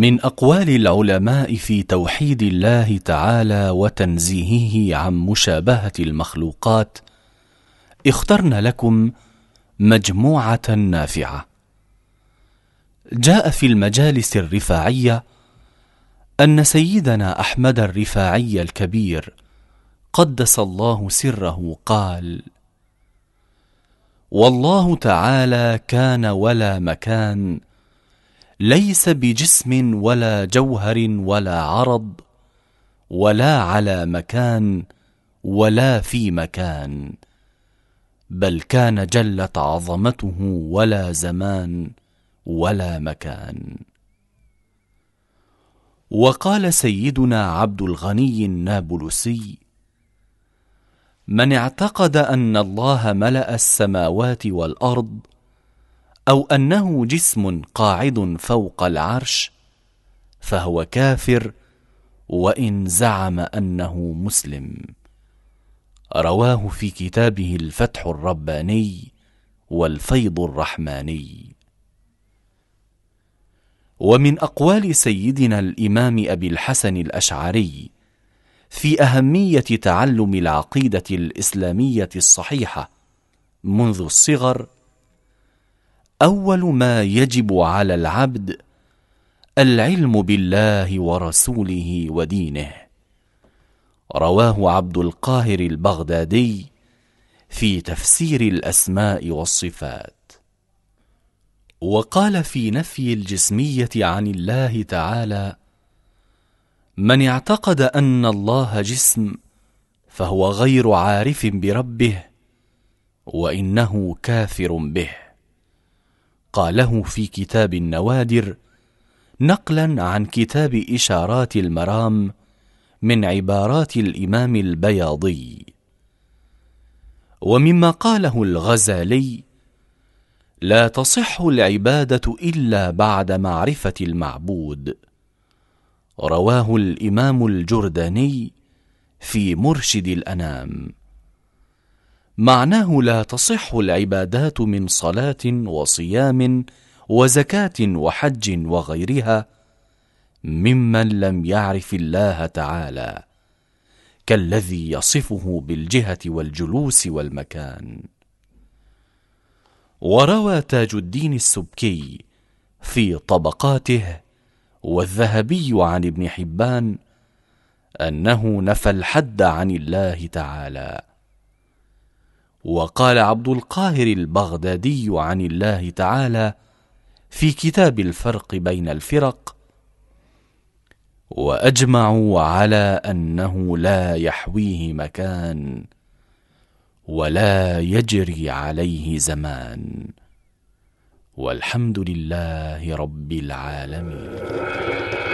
من أقوال العلماء في توحيد الله تعالى وتنزيهه عن مشابهة المخلوقات اخترنا لكم مجموعة نافعة. جاء في المجالس الرفاعية أن سيدنا أحمد الرفاعي الكبير قدس الله سره قال والله تعالى كان ولا مكان ليس بجسم ولا جوهر ولا عرض ولا على مكان ولا في مكان بل كان جلت عظمته ولا زمان ولا مكان. وقال سيدنا عبد الغني النابلسي من اعتقد أن الله ملأ السماوات والأرض أو أنه جسم قاعد فوق العرش فهو كافر وإن زعم أنه مسلم. رواه في كتابه الفتح الرباني والفيض الرحماني. ومن أقوال سيدنا الإمام أبي الحسن الأشعري في أهمية تعلم العقيدة الإسلامية الصحيحة منذ الصغر أول ما يجب على العبد العلم بالله ورسوله ودينه. رواه عبد القاهر البغدادي في تفسير الأسماء والصفات. وقال في نفي الجسمية عن الله تعالى من اعتقد أن الله جسم فهو غير عارف بربه وإنه كافر به. قاله في كتاب النوادر نقلا عن كتاب إشارات المرام من عبارات الإمام البياضي. ومما قاله الغزالي لا تصح العبادة إلا بعد معرفة المعبود رواه الإمام الجرداني في مرشد الأنام. معناه لا تصح العبادات من صلاة وصيام وزكاة وحج وغيرها ممن لم يعرف الله تعالى كالذي يصفه بالجهة والجلوس والمكان. وروى تاج الدين السبكي في طبقاته والذهبي عن ابن حبان أنه نفى الحد عن الله تعالى. وقال عبد القاهر البغدادي عن الله تعالى في كتاب الفرق بين الفرق وأجمعوا على أنه لا يحويه مكان ولا يجري عليه زمان. والحمد لله رب العالمين.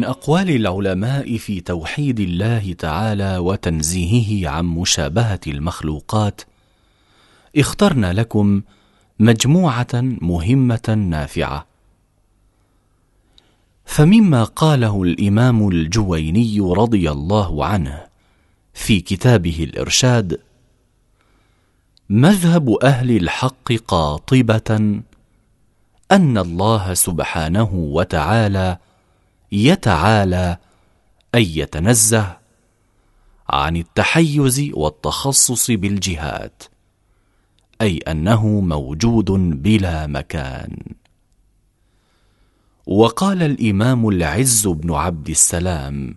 من أقوال العلماء في توحيد الله تعالى وتنزيهه عن مشابهة المخلوقات اخترنا لكم مجموعة مهمة نافعة. فمما قاله الإمام الجويني رضي الله عنه في كتابه الإرشاد مذهب أهل الحق قاطبة أن الله سبحانه وتعالى يتعالى اي يتنزه عن التحيز والتخصص بالجهات أي أنه موجود بلا مكان. وقال الإمام العز بن عبد السلام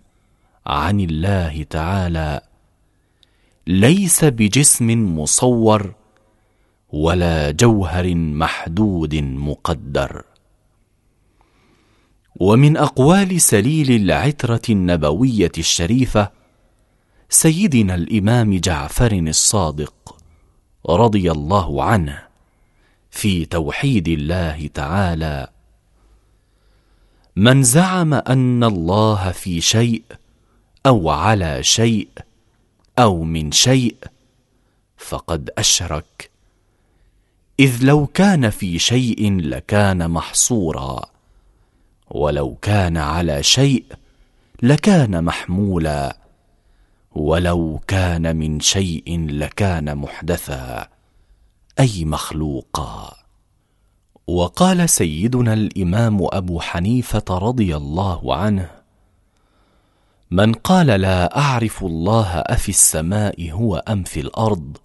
عن الله تعالى ليس بجسم مصور ولا جوهر محدود مقدر. ومن أقوال سليل العترة النبوية الشريفة سيدنا الإمام جعفر الصادق رضي الله عنه في توحيد الله تعالى. من زعم أن الله في شيء أو على شيء أو من شيء فقد أشرك إذ لو كان في شيء لكان محصورا. ولو كان على شيء لكان محمولا ولو كان من شيء لكان محدثا أي مخلوقا. وقال سيدنا الإمام أبو حنيفة رضي الله عنه من قال لا أعرف الله أفي السماء هو أم في الأرض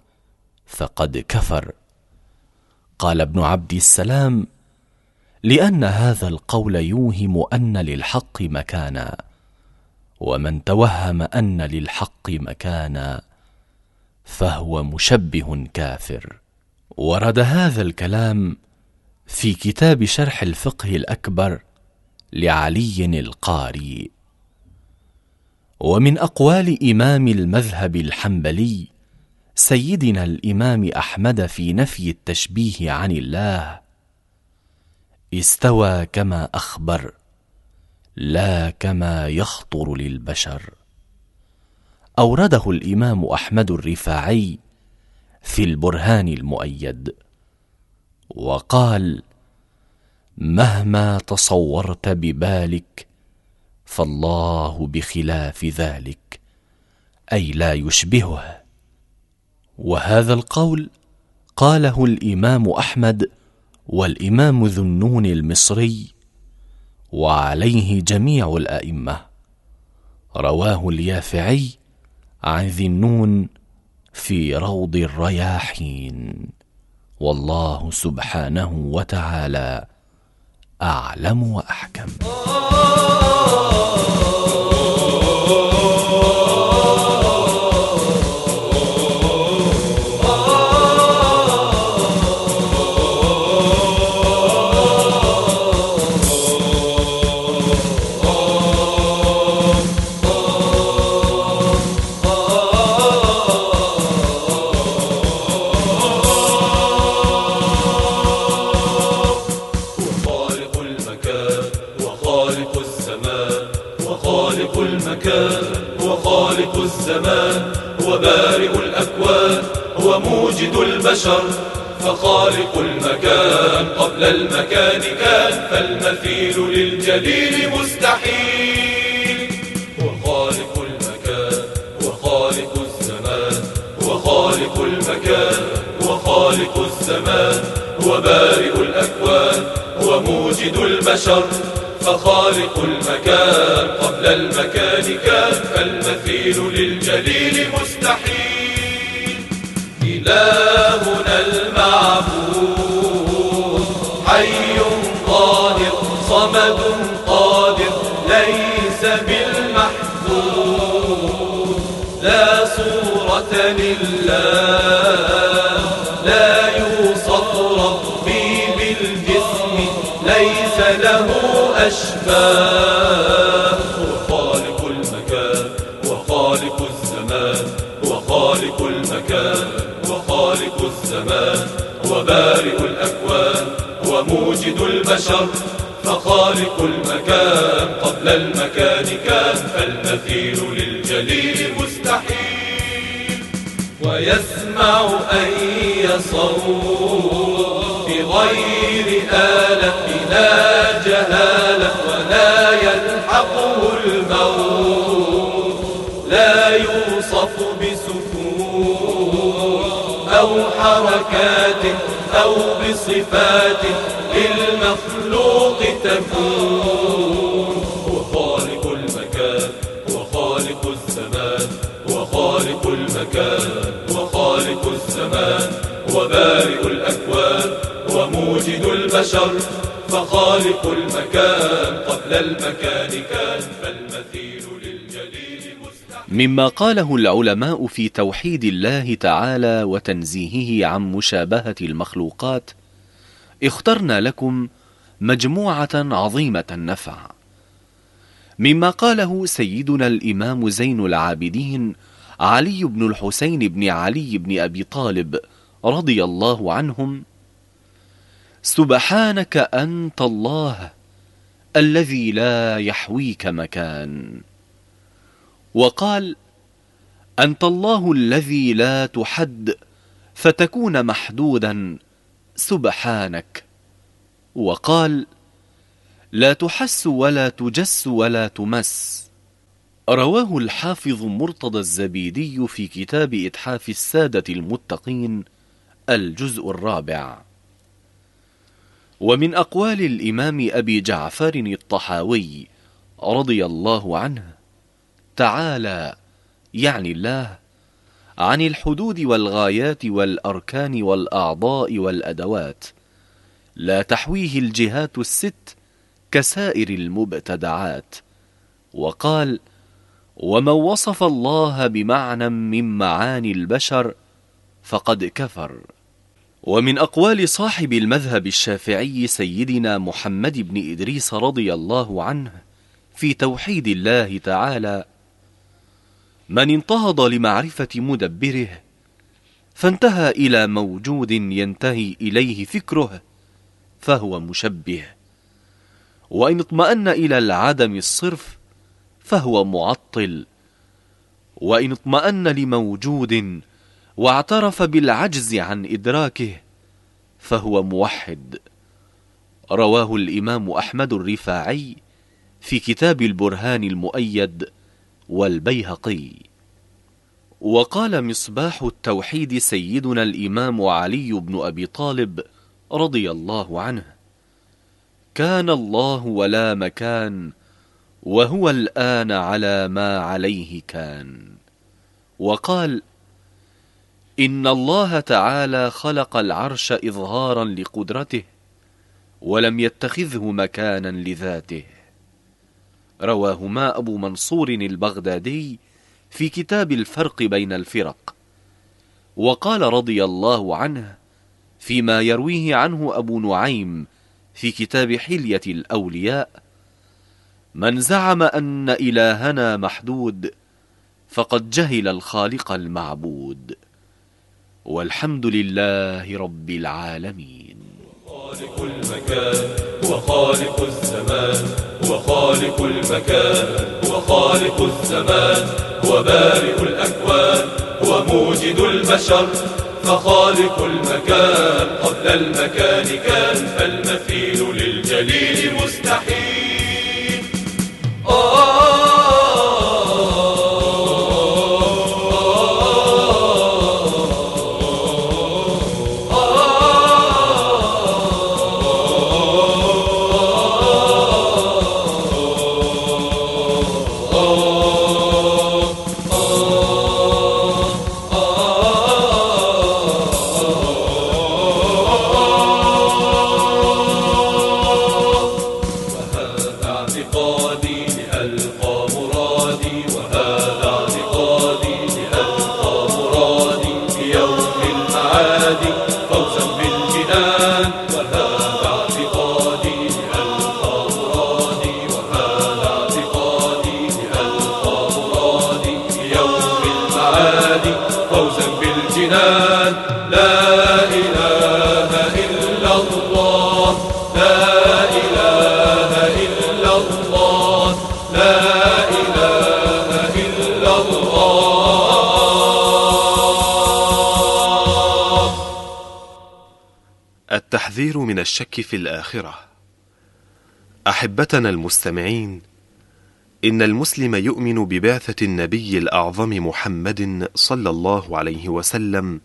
فقد كفر. قال ابن عبد السلام لأن هذا القول يوهم أن للحق مكانا ومن توهم أن للحق مكانا فهو مشبه كافر. ورد هذا الكلام في كتاب شرح الفقه الأكبر لعلي القاري. ومن أقوال إمام المذهب الحنبلي سيدنا الإمام أحمد في نفي التشبيه عن الله استوى كما أخبر لا كما يخطر للبشر. أورده الإمام أحمد الرفاعي في البرهان المؤيد وقال مهما تصورت ببالك فالله بخلاف ذلك أي لا يشبهه. وهذا القول قاله الإمام أحمد والإمام ذو النون المصري وعليه جميع الأئمة. رواه اليافعي عن ذي النون في روض الرياحين. والله سبحانه وتعالى أعلم وأحكم. البشر فخالق المكان. قبل المكان كان فالمثيل للجليل مستحيل. هو خالق المكان وخالق الزمان هو خالق المكان وخالق الزمان هو بارئ الأكوان هو موجد البشر. فخالق المكان قبل المكان كان فالمثيل للجليل مستحيل. إلهنا المعبود. حي ظاهر صمد قادر ليس بالمحبود لا صورة لله لا يوصف ربي بالجسم ليس له الأشباه وموجد البشر فخالق المكان قبل المكان كان فالمثيل للجليل مستحيل. ويسمع أي صوت في غير آلة لا جهالة ولا يلحقه الموت. لا يوصف بسكون أو حركات أو بصفات للمخلوق تكون. وخالق المكان وخالق الزمان وخالق المكان وخالق الزمان وبارئ الأكوان وموجد البشر فخالق المكان قبل المكان كان فالمثيل. مما قاله العلماء في توحيد الله تعالى وتنزيهه عن مشابهة المخلوقات اخترنا لكم مجموعة عظيمة النفع. مما قاله سيدنا الإمام زين العابدين علي بن الحسين بن علي بن أبي طالب رضي الله عنهم سبحانك أنت الله الذي لا يحويك مكان وقال أنت الله الذي لا تحد فتكون محدودا سبحانك. وقال لا تحس ولا تجس ولا تمس. رواه الحافظ مرتضى الزبيدي في كتاب إتحاف السادة المتقين الجزء الرابع. ومن أقوال الإمام أبي جعفر الطحاوي رضي الله عنه تعالى يعني الله عن الحدود والغايات والأركان والأعضاء والأدوات. لا تحويه الجهات الست كسائر المبتدعات. وقال ومن وصف الله بمعنى من معاني البشر فقد كفر ومن أقوال صاحب المذهب الشافعي سيدنا محمد بن إدريس رضي الله عنه في توحيد الله تعالى من انتهض لمعرفة مدبره فانتهى إلى موجود ينتهي إليه فكره فهو مشبه. وإن اطمأن إلى العدم الصرف فهو معطل. وإن اطمأن لموجود واعترف بالعجز عن إدراكه فهو موحد. رواه الإمام أحمد الرفاعي في كتاب البرهان المؤيد. والبيهقي. وقال مصباح التوحيد سيدنا الإمام علي بن أبي طالب رضي الله عنه كان الله ولا مكان وهو الآن على ما عليه كان وقال إن الله تعالى خلق العرش إظهارا لقدرته ولم يتخذه مكانا لذاته رواهما أبو منصور البغدادي في كتاب الفرق بين الفرق. وقال رضي الله عنه فيما يرويه عنه أبو نعيم في كتاب حلية الأولياء من زعم أن إلهنا محدود فقد جهل الخالق المعبود. والحمد لله رب العالمين. خالق المكان. وخالق الزمان وخالق المكان وخالق الزمان وبارئ الأكوان وموجد البشر. فخالق المكان قبل المكان كان فالمثيل للجليل مستحيل. التحذير من الشك في الآخرة. أحبتنا المستمعين إن المسلم يؤمن ببعثة النبي الأعظم محمد صلى الله عليه وسلم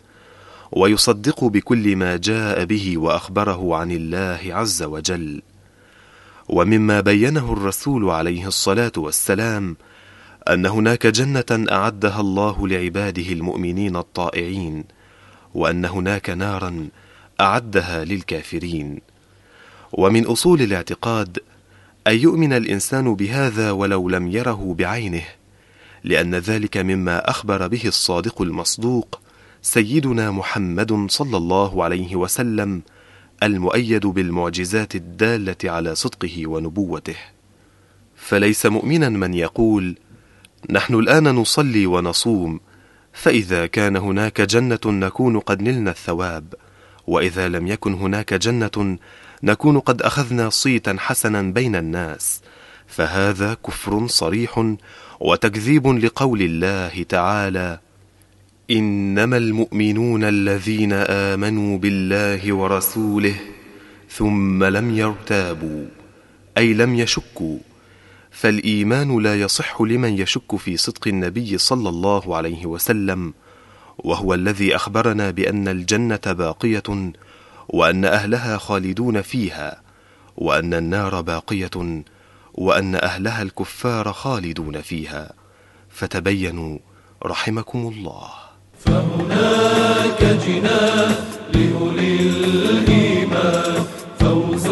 ويصدق بكل ما جاء به وأخبره عن الله عز وجل. ومما بينه الرسول عليه الصلاة والسلام أن هناك جنة أعدها الله لعباده المؤمنين الطائعين وأن هناك نارا أعدها للكافرين. ومن أصول الاعتقاد أن يؤمن الإنسان بهذا ولو لم يره بعينه لأن ذلك مما أخبر به الصادق المصدوق سيدنا محمد صلى الله عليه وسلم المؤيد بالمعجزات الدالة على صدقه ونبوته. فليس مؤمنا من يقول نحن الآن نصلي ونصوم فإذا كان هناك جنة نكون قد نلنا الثواب. وإذا لم يكن هناك جنة نكون قد أخذنا صيتا حسنا بين الناس. فهذا كفر صريح وتكذيب لقول الله تعالى إنما المؤمنون الذين آمنوا بالله ورسوله ثم لم يرتابوا أي لم يشكوا. فالإيمان لا يصح لمن يشك في صدق النبي صلى الله عليه وسلم. وهو الذي أخبرنا بأن الجنة باقية وأن أهلها خالدون فيها وأن النار باقية وأن أهلها الكفار خالدون فيها فتبينوا رحمكم الله. فهناك جنان لأولي الإيمان فوز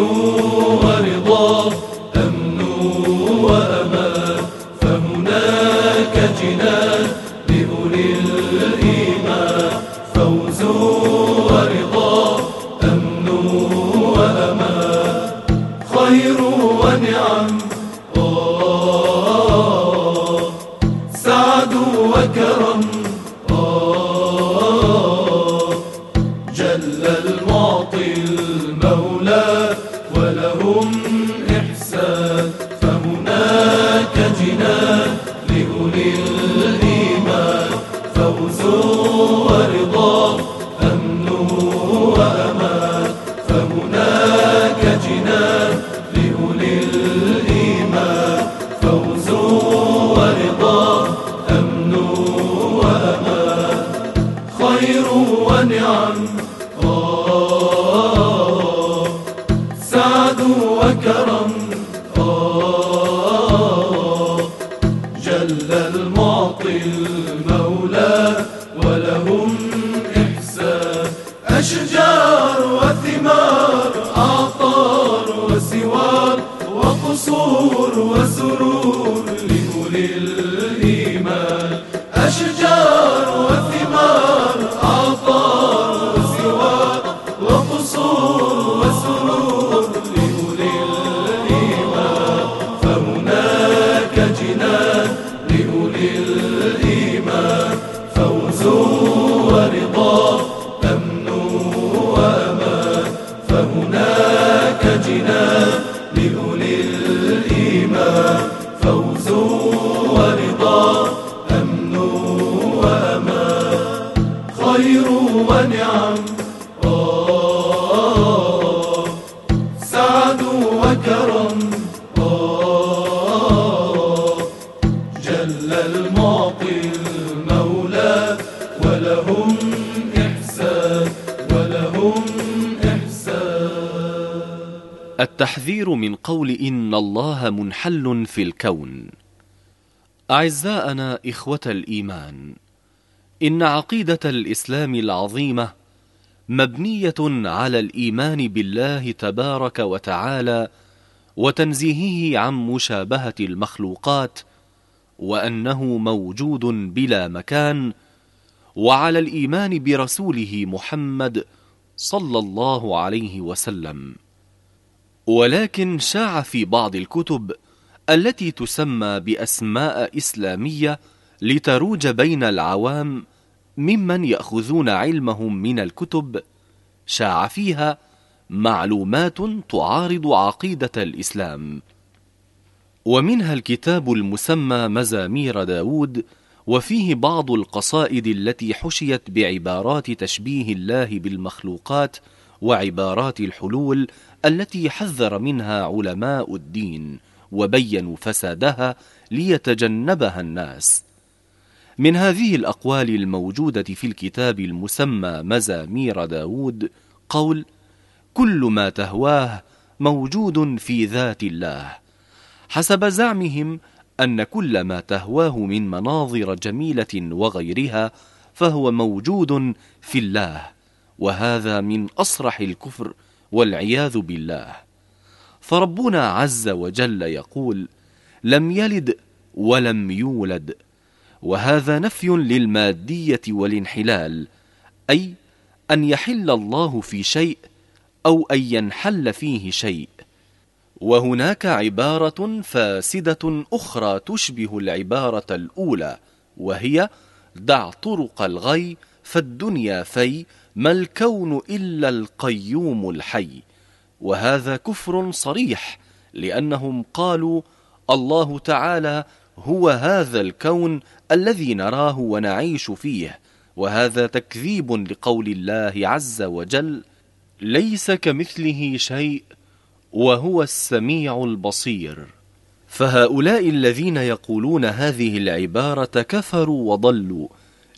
الله منحل في الكون. اعزاءنا إخوة الإيمان إن عقيدة الإسلام العظيمة مبنية على الإيمان بالله تبارك وتعالى وتنزيهه عن مشابهة المخلوقات وأنه موجود بلا مكان وعلى الإيمان برسوله محمد صلى الله عليه وسلم. ولكن شاع في بعض الكتب التي تسمى بأسماء إسلامية لتروج بين العوام ممن يأخذون علمهم من الكتب شاع فيها معلومات تعارض عقيدة الإسلام. ومنها الكتاب المسمى مزامير داود وفيه بعض القصائد التي حشيت بعبارات تشبيه الله بالمخلوقات وعبارات الحلول التي حذر منها علماء الدين وبينوا فسادها ليتجنبها الناس. من هذه الأقوال الموجودة في الكتاب المسمى مزامير داود قول كل ما تهواه موجود في ذات الله حسب زعمهم أن كل ما تهواه من مناظر جميلة وغيرها فهو موجود في الله وهذا من أصرح الكفر والعياذ بالله. فربنا عز وجل يقول لم يلد ولم يولد وهذا نفي للمادية والانحلال أي أن يحل الله في شيء أو أن ينحل فيه شيء. وهناك عبارة فاسدة أخرى تشبه العبارة الأولى وهي دع طرق الغي فالدنيا في ما الكون إلا القيوم الحي؟ وهذا كفر صريح لأنهم قالوا الله تعالى هو هذا الكون الذي نراه ونعيش فيه وهذا تكذيب لقول الله عز وجل ليس كمثله شيء وهو السميع البصير. فهؤلاء الذين يقولون هذه العبارة كفروا وضلوا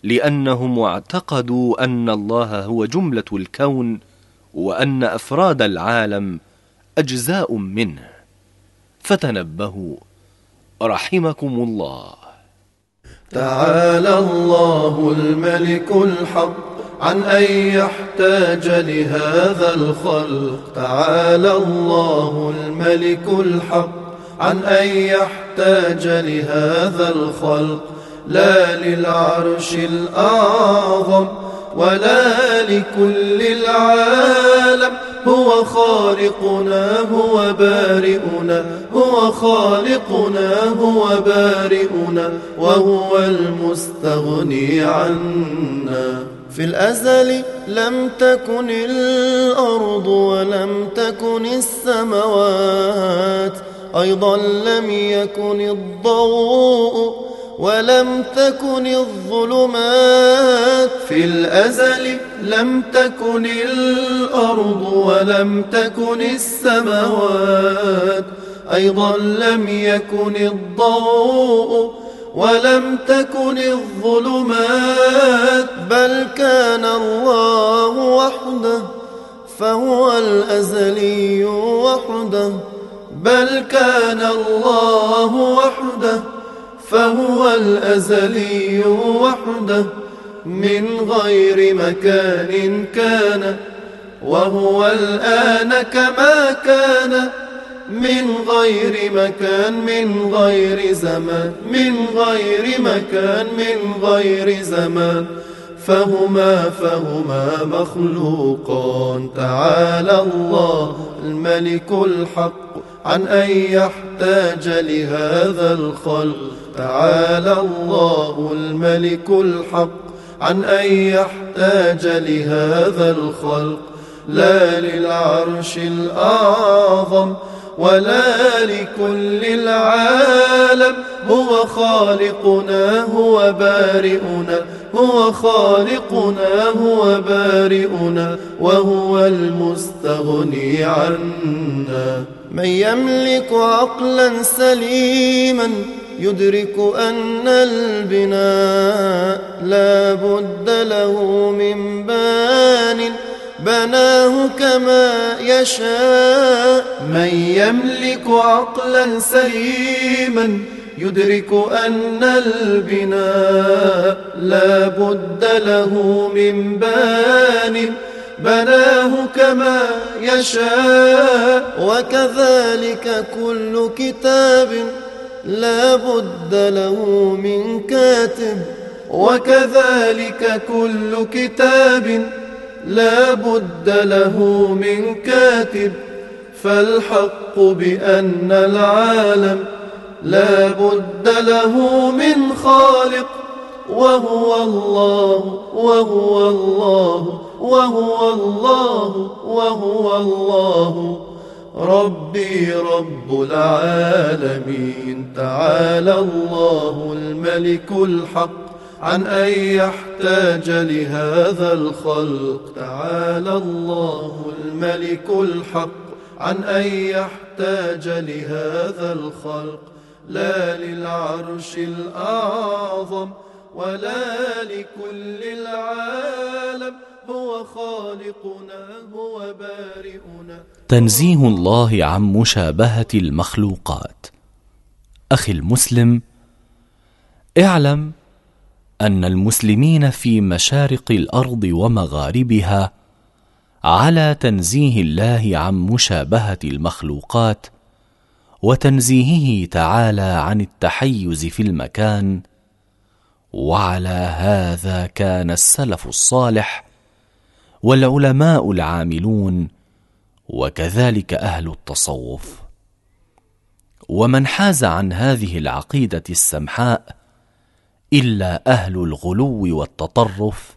لأنهم اعتقدوا أن الله هو جملة الكون وأن أفراد العالم أجزاء منه. فتنبهوا. رحمكم الله. تعالى الله الملك الحق. عن أن يحتاج لهذا الخلق. تعالى الله الملك الحق. عن أن يحتاج لهذا الخلق. لا للعرش الأعظم ولا لكل العالم. هو خالقنا هو بارئنا هو خالقنا هو بارئنا وهو المستغني عنا. في الأزل لم تكن الأرض ولم تكن السماوات أيضا لم يكن الضوء ولم تكن الظلمات في الأزل لم تكن الأرض ولم تكن السماوات. أيضا لم يكن الضوء ولم تكن الظلمات. بل كان الله وحده فهو الأزلي وحده. بل كان الله وحده فهو الأزلي وحده من غير مكان كان وهو الآن كما كان من غير مكان من غير زمان من غير مكان من غير زمان. فهما فهما مخلوقان. تعالى الله الملك الحق. عن أن يحتاج لهذا الخلق. تعالى الله الملك الحق عن أن يحتاج لهذا الخلق. لا للعرش الأعظم ولا لكل العالم. هو خالقنا هو بارئنا هو خالقنا هو بارئنا وهو المستغني عنا. من يملك عقلا سليما يدرك أن البناء لا بد له من بان بناه كما يشاء. من يملك عقلا سليما يدرك أن البناء لا بد له من بان بناه كما يشاء. وكذلك كل كتاب لا بد له من كاتب وكذلك كل كتاب لا بد له من كاتب. فالحق بأن العالم لا بد له من خالق وهو الله وهو الله وهو الله وهو الله. ربي رب العالمين. تعالى الله الملك الحق. عن أن يحتاج لهذا الخلق. تعالى الله الملك الحق. عن أن يحتاج لهذا الخلق. لا للعرش الأعظم ولا لكل العالم. هو خالقنا هو بارئنا. تنزيه الله عن مشابهة المخلوقات. أخي المسلم اعلم أن المسلمين في مشارق الأرض ومغاربها على تنزيه الله عن مشابهة المخلوقات وتنزيهه تعالى عن التحيز في المكان. وعلى هذا كان السلف الصالح والعلماء العاملون وكذلك أهل التصوف. ومن حاز عن هذه العقيدة السمحاء إلا أهل الغلو والتطرف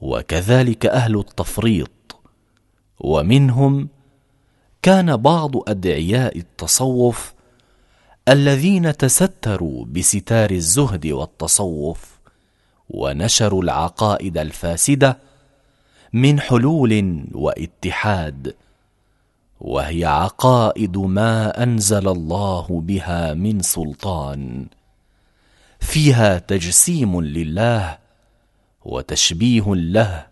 وكذلك أهل التفريط. ومنهم كان بعض أدعياء التصوف الذين تستروا بستار الزهد والتصوف ونشروا العقائد الفاسدة من حلول واتحاد وهي عقائد ما أنزل الله بها من سلطان. فيها تجسيم لله وتشبيه له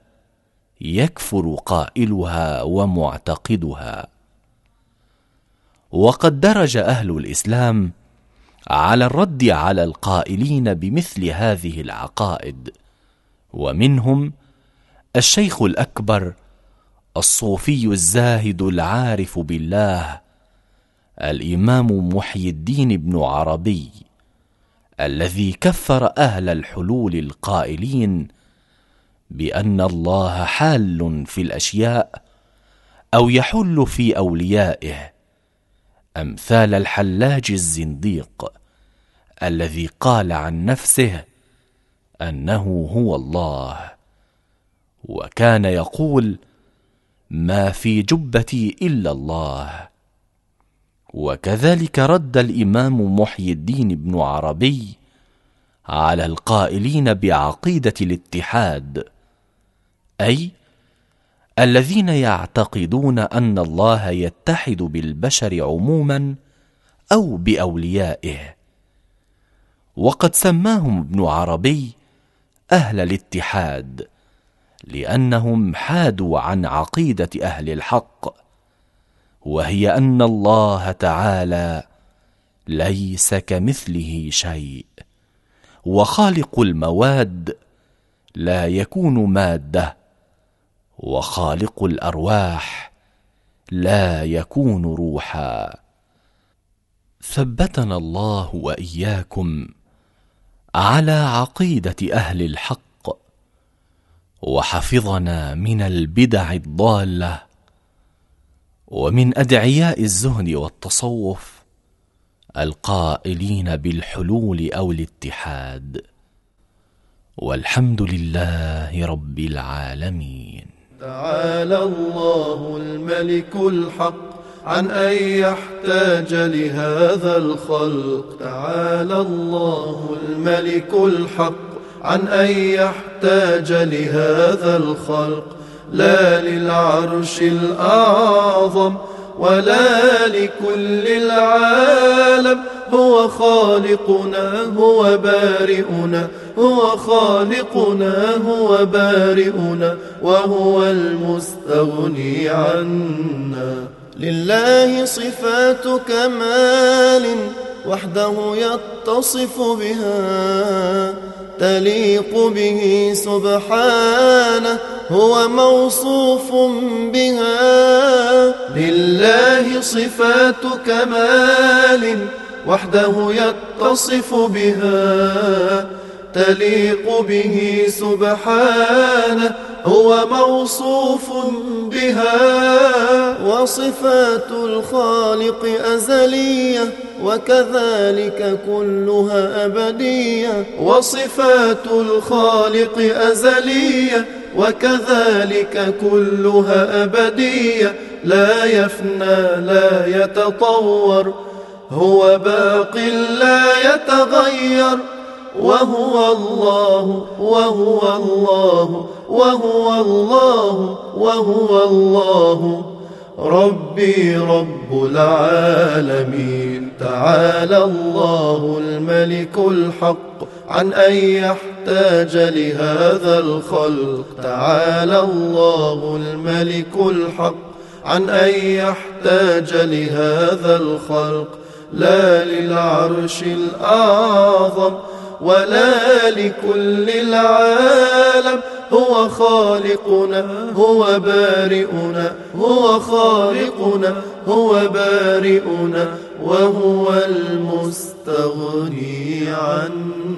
يكفر قائلها ومعتقدها. وقد درج أهل الإسلام على الرد على القائلين بمثل هذه العقائد ومنهم الشيخ الأكبر الصوفي الزاهد العارف بالله الإمام محي الدين بن عربي الذي كفر أهل الحلول القائلين بأن الله حال في الأشياء أو يحل في أوليائه أمثال الحلاج الزنديق الذي قال عن نفسه أنه هو الله. وكان يقول ما في جبتي إلا الله. وكذلك رد الإمام محي الدين بن عربي على القائلين بعقيدة الاتحاد أي الذين يعتقدون أن الله يتحد بالبشر عموما أو بأوليائه. وقد سماهم ابن عربي أهل الاتحاد. لأنهم حادوا عن عقيدة أهل الحق وهي أن الله تعالى ليس كمثله شيء وخالق المواد لا يكون مادة وخالق الأرواح لا يكون روحا. ثبتنا الله وإياكم على عقيدة أهل الحق وحفظنا من البدع الضالة ومن أدعياء الزهد والتصوف القائلين بالحلول أو الاتحاد. والحمد لله رب العالمين. تعالى الله الملك الحق عن أن يحتاج لهذا الخلق. تعالى الله الملك الحق عن أن يحتاج لهذا الخلق لا للعرش الأعظم ولا لكل العالم. هو خالقنا هو بارئنا هو خالقنا هو بارئنا وهو المستغني عنا. لله صفات كمال وحده يتصف بها تليق به سبحانه هو موصوف بها. لله صفات كمال وحده يتصف بها تليق به سبحانه هو موصوف بها وصفات الخالق أزلية وكذلك كلها أبدية وصفات الخالق أزلية وكذلك كلها أبدية لا يفنى لا يتطور هو باق لا يتغير وهو الله وهو الله وهو الله وهو الله. ربي رب العالمين. تعالى الله الملك الحق. عن أن يحتاج لهذا الخلق. تعالى الله الملك الحق. عن أن يحتاج لهذا الخلق. لا للعرش الأعظم ولا لكل العالم. هو خالقنا هو بارئنا هو خالقنا هو بارئنا وهو المستغني عنا.